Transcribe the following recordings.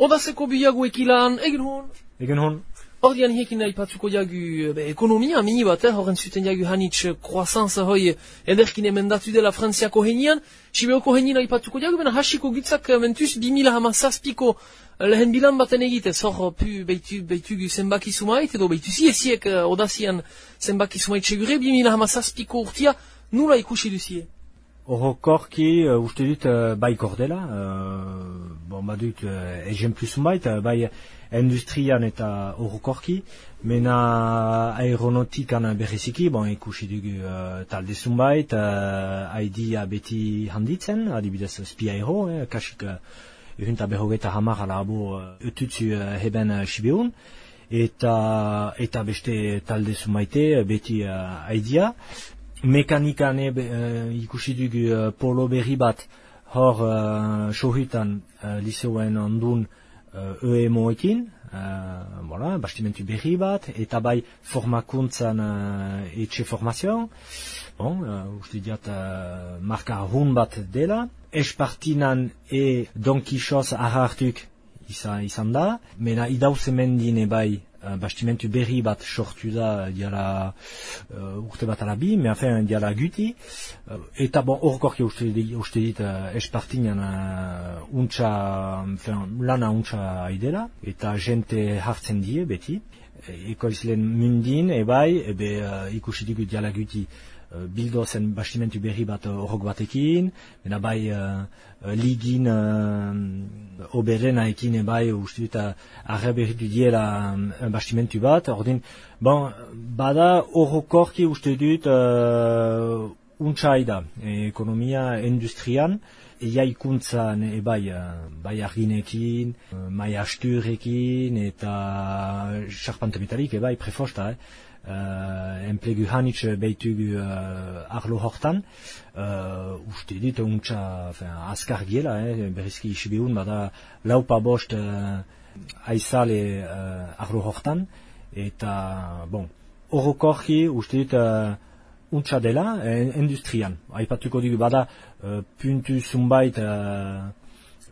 Odazeko biago ekilan, egin hon. Egen hon, Ordian hiekin nahi patzuko jagu be, ekonomia mini bat, eh, horren zuten jagu hanitz croissance hoi ederkin emendatu dela frantziako henian. Sibeoko henien nahi patzuko jagu, bena hasiko gitzak eh, mentuz 2000 hama zazpiko eh, lehen bilan baten egite, zor pu beitu, beitugu zenbaki sumait, edo beitu ziesiek odazian zenbaki sumait segure, 2000 hama zazpiko urtia, nula ikusi duzie. Orokorki uh, uste dut uh, bai kordela, uh, bon badut uh, ejemplu zunbait, uh, bai industrian eta orokorki, mena aeronautikan berriziki, bon ikusi dugu uh, talde zunbait, uh, haidia beti handitzen, adibidez spi aero, eh, kasik uh, ehunta berrogeita hamar ala abo uh, ututzu uh, heben uh, sibeun, eta eta beste talde zumaite beti uh, haidia, mekanikan e, ikusi dugu uh, polo berri bat. Hor uh, sohutan uh, liseoen ondun uh, EMO-ekin, uh, voilà, bastimentu berri bat, eta bai formakuntzan uh, etxe formazioan, bon, uh, uste diat uh, marka hun bat dela, espartinan e Don Quixote ahartuk izan, izan da, mena idauzemendin bai uh, bastimentu berri bat sortu da diala uh, urte bat alabi, me afen diala guti, uh, eta bon, horkorki uste, uste dit uh, espartinan uh, untxa, enfin, lana untxa aidela, eta jente hartzen die beti, ekoizlen mundin, ebai, ebe uh, ikusi dugu diala guti, uh, bildo zen bastimentu berri bat horrok batekin, bena bai uh, ligin uh, oberenaekin ebai uste dut arre berritu diela um, bastimentu bat, ordin, bon, bada horrokorki uste dut uh, untxai da, ekonomia industrian, Iaikuntzan e, bai, bai arginekin, mai asturekin eta charpante metalik e bai prefosta, eh? Uh, enplegu hanitz beitugu uh, arlo hortan, uh, uste dit enfin, azkar giela, eh? berrizki isibiun, bada laupa bost uh, aizale uh, arlo hortan, eta, bon, orokorki uste dit uh, untxa dela eh, industrian. Aipatuko dugu bada uh, puntu zunbait uh,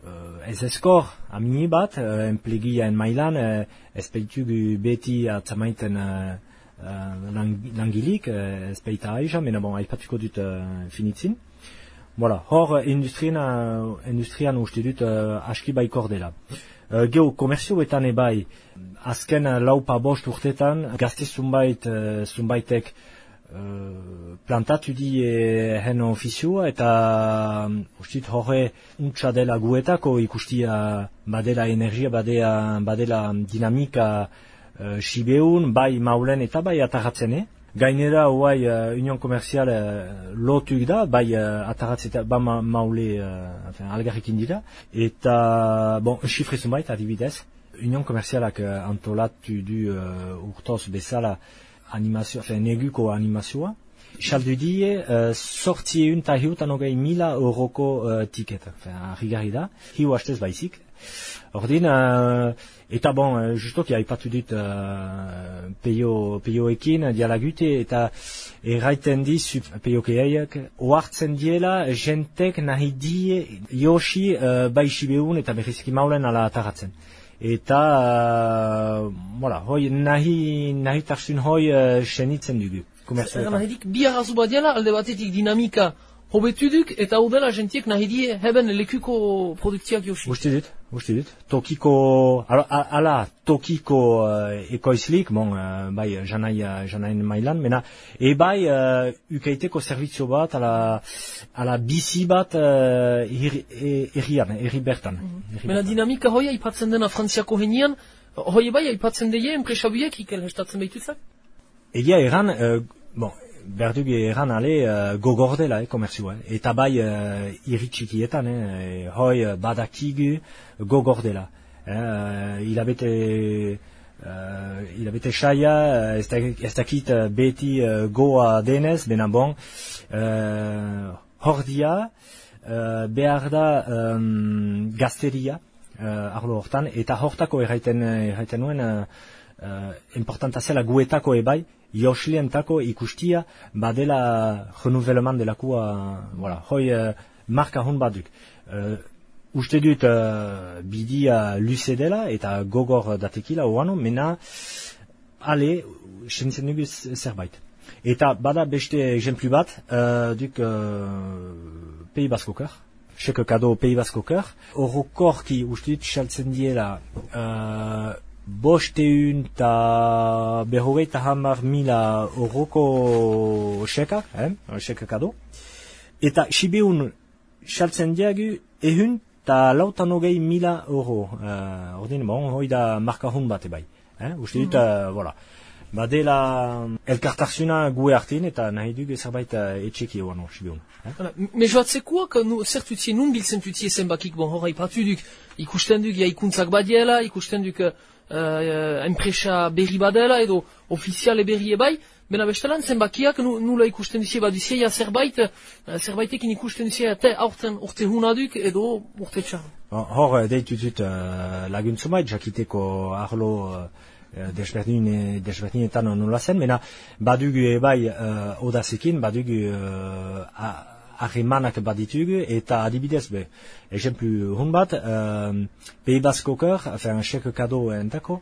uh, ez eskor amini bat, uh, enplegiaen mailan, uh, ez baitugu beti atzamaiten uh, uh, lang, langilik, ez baita aiza, mena bon, aipatuko dut uh, finitzin. Voilà, hor industrian, uh, industrian uste dut uh, aski baikor dela. Uh, Geo, komerzioetan ebai, azken uh, laupa bost urtetan, gazte zunbait, uh, zunbaitek uh, plantatu di e, hen ofizioa eta um, ustit horre untsa dela guetako ikustia badela energia, badela, badela dinamika uh, sibeun, bai maulen eta bai ataratzen, eh? Gainera, hoai, uh, Union Komerzial uh, lotuk da, bai uh, ataratzen eta ba ma, maule uh, enfin, algarrikin dira. Eta, bon, xifre zunbait, adibidez, Union Komerzialak uh, antolatu du uh, urtoz bezala animazio, enfin, neguko animazioa. Saldu die, uh, sortzi egun eta hiutan hogei mila euroko uh, tiket. Enfin, da, hiu hastez baizik. Ordin, uh, eta bon, uh, justoki aipatu dit uh, peio, peioekin dialagute eta erraiten dizu peiokeaiak ohartzen diela jentek nahi die Yoshi uh, baixi eta berrizki maulen ala ataratzen. Eta, uh, voilà, hoi nahi, nahi tarsun hoi uh, senitzen dugu. Egan Komerzioetan. nahidik, bi arrazu bat diala, alde batetik dinamika hobetuduk, eta udela jentiek nahi die heben lekuko produktiak josi. Uste dut, uste dut. Tokiko, ala, ala tokiko uh, ekoizlik, bon, uh, bai, janai, uh, janain mailan, mena, e bai, uh, ukaiteko servizio bat, ala, ala bizi bat uh, herri e- herrian, herri bertan. Herri Mena bertan. dinamika hoi aipatzen dena frantziako henian, hoi bai aipatzen deie enpresabuiek ikel hestatzen behitutzak? Egia erran, uh, bon, berdugu erran ale uh, gogordela, eh, komerzioa. eh. Eta bai uh, irritxikietan, eh, hoi uh, badakigu gogordela. Eh, hilabete uh, hilabete saia, ez, da, ez dakit beti uh, goa denez, bena bon, uh, hordia, uh, behar da um, gazteria, uh, arlo hortan, eta hortako erraiten, erraiten nuen, uh, uh, importanta zela guetako ebai, joslientako ikustia badela renouvellement delakua, voilà, hoi uh, marka hon baduk. Uh, uste dut uh, bidia luze dela eta gogor datekila oano, mena ale, sentzen dugu zerbait. Eta bada beste exemplu bat, uh, duk uh, Pei Baskokar, seke kado Pei Baskokar, orokorki uste dut xaltzen diela uh, bosteun eta berrogeita hamar mila oroko seka, eh, seke kado, eta sibeun xaltzen diagu ehun eta lautan hogei mila euro. Uh, ordin, bon, hoi da marka hon bat ebai. Eh? Uste dut, mm -hmm. uh, voilà. Badela elkartarsuna gue hartin eta nahi dugu zerbait uh, etxeki egon sibion. Eh? Voilà. Me joatzekuak, nu, zertutie nun biltzen tutie zenbakik, bon, hor haipatu duk, ikusten duk, ja ikuntzak badiela, ikusten duk, uh, uh, enpresa berri badela, edo ofiziale berri ebai, Bena bestelan, zenbakiak nula ikusten duzie bat duzie, ja zerbait, uh, zerbaitekin ikusten duzie, te aurten urte hunaduk edo urte txar. Hor, deitu dut uh, laguntzumait, jakiteko arlo uh, desberdin, desberdinetan nula zen, mena badugu ebai uh, odazekin, badugu uh, ahemanak baditugu, eta adibidez be, exemplu hun bat, uh, Pays Basque enfin, chèque kado entako,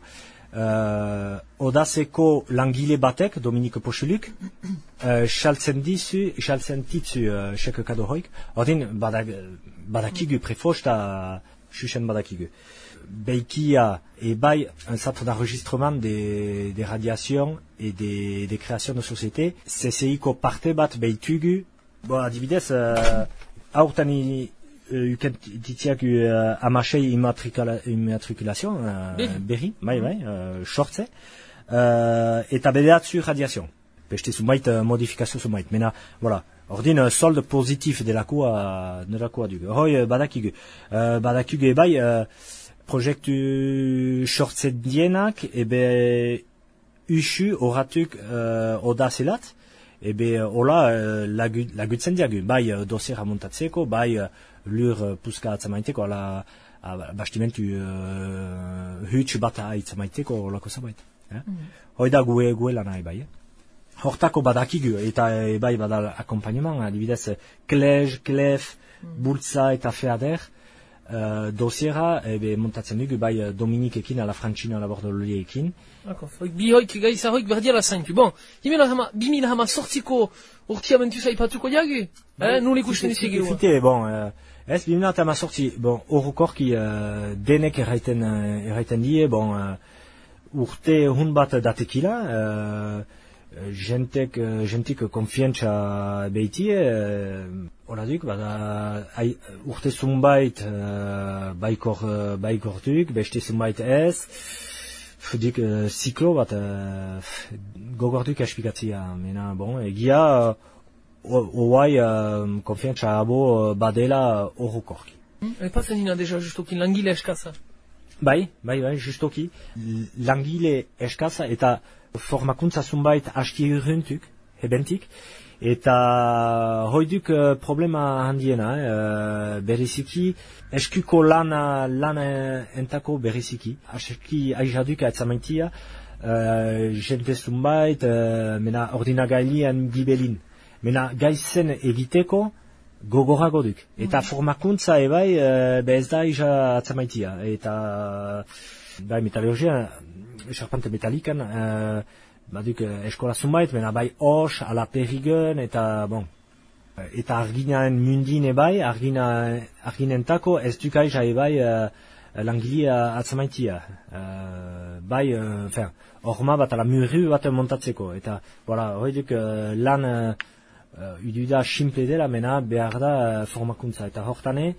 uh, odazeko langile batek, Dominik Pochuluk, uh, xaltzen dizu, xaltzen titzu uh, seke kado hoik, ordin badak, badakigu prefosta xuxen badakigu. Beikia e bai un centre d'enregistrement des, des radiations et des, des créations de société, CCI-ko parte bat beitugu, bo adibidez, uh, aurtani uken titiak uh, amasei immatrikulazio, uh, berri, bai, bai, uh, sortze, uh, eta bedeatzu radiazio. Beste zumait uh, modifikazio zumait. Mena, voilà, ordin uh, solde positif delakoa, delakoa dugu. Hoi, badakigu. Uh, badakigu ebai, uh, proiektu sortze dienak, ebe usu horatuk uh, odazelat, ebe hola uh, lagutzen diagu. Bai, uh, dosiera montatzeko, bai, lur puska atzamaiteko, ala bastimentu uh, huts bat aitzamaiteko olako zabait. Eh? Mm. Hoi da gue, gue lan nahi bai. Eh? Hortako badakigu eta e, bai badal akompagnement, adibidez, klej, klef, mm. bultza eta feader, uh, dosiera, ebe montatzen dugu bai Dominikekin ala Frantzina labordoliekin. Bi hoik gaiza hoik berdia la zaintu. Bon, himela hama, bimila hama sortziko urtia mentu zaipatuko jagu? Eh, nun ikusten izegi. Fite, bon, uh, Ez, bimena eta mazortzi, bon, horrokorki uh, denek erraiten, uh, erraiten die, bon, uh, urte hun bat datekila, uh, jentek, uh, jentik konfientza behitie, uh, hori duk, bada, ai, urte zunbait uh, baikor, baikortuk, beste zunbait ez, fudik ziklo bat uh, gogortuk espikatzia, mena, bon, egia, oai uh, konfiantza abo badela horrokorki. Hmm? Epatzen nina deja justoki langile eskaza? Bai, bai, bai, justoki. Langile eskaza eta formakuntza zunbait hasti urruntuk, hebentik, eta hoiduk uh, problema handiena, eh, beriziki, eskuko lana, lana entako beriziki, aski aizaduk atzamaitia, uh, jente zunbait, uh, mena ordinagailian gibelin, Mena gaizen egiteko gogorago duk. Eta mm. formakuntza ebai e, bez da iza atzamaitia. Eta bai metalurgia, esarpante metalikan, e, baduk eskola zumait, mena bai hos, ala perigen, eta bon, eta arginaen mundin ebai, argina, arginentako ez duk aiza ebai e, langilia atzamaitia. E, bai, e, orma bat ala murru bat montatzeko. Eta, voilà, hori duk lan... uh, iduda simple dela mena behar da uh, formakuntza. Eta hortane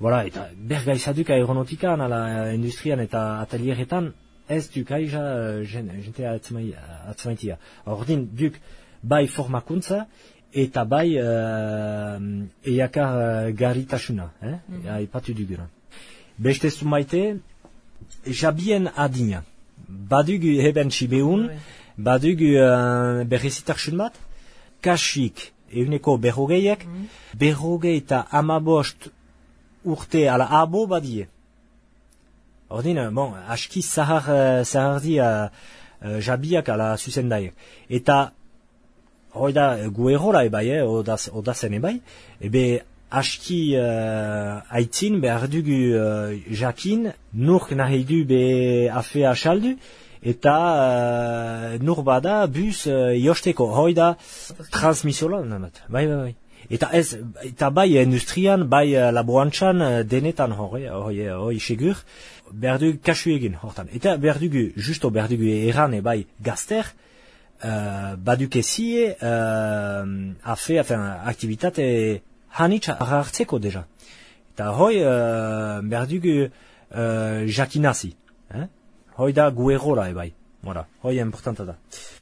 voilà, eta berga izaduk aeronotikan ala uh, industrian eta atelieretan ez duk aiza uh, jente atzmaitia ordin duk bai formakuntza eta bai uh, eiakar uh, garitasuna eh? mm -hmm. ipatu duguna. Beste zumaite jabien adina. Badugu heben txibeun badugu uh, berrezitarsun bat kasik eguneko berrogeiak, mm. berrogei eta amabost urte ala abo badie. Ordin, bon, aski zahar, eh, zahar dia uh, jabiak ala zuzendaiak. Eta, hoi da, gu errola ebai, eh, odazen ebai, ebe aski uh, aitzin behar dugu uh, jakin nurk nahi du be afea saldu eta uh, nur bada bus uh, josteko hoi da transmisiola bai bai bai eta ez eta bai industrian bai uh, laborantzan uh, denetan hori hoi hoi segur behar dugu kasu egin hortan eta behar dugu justo behar dugu erran bai gazter uh, baduke zie uh, afe, afe, aktivitate hanitz hartzeko deja. Eta hoi uh, behar dugu uh, jakinazi. Eh? Hoi da guerrora ebai. Hoi importanta da.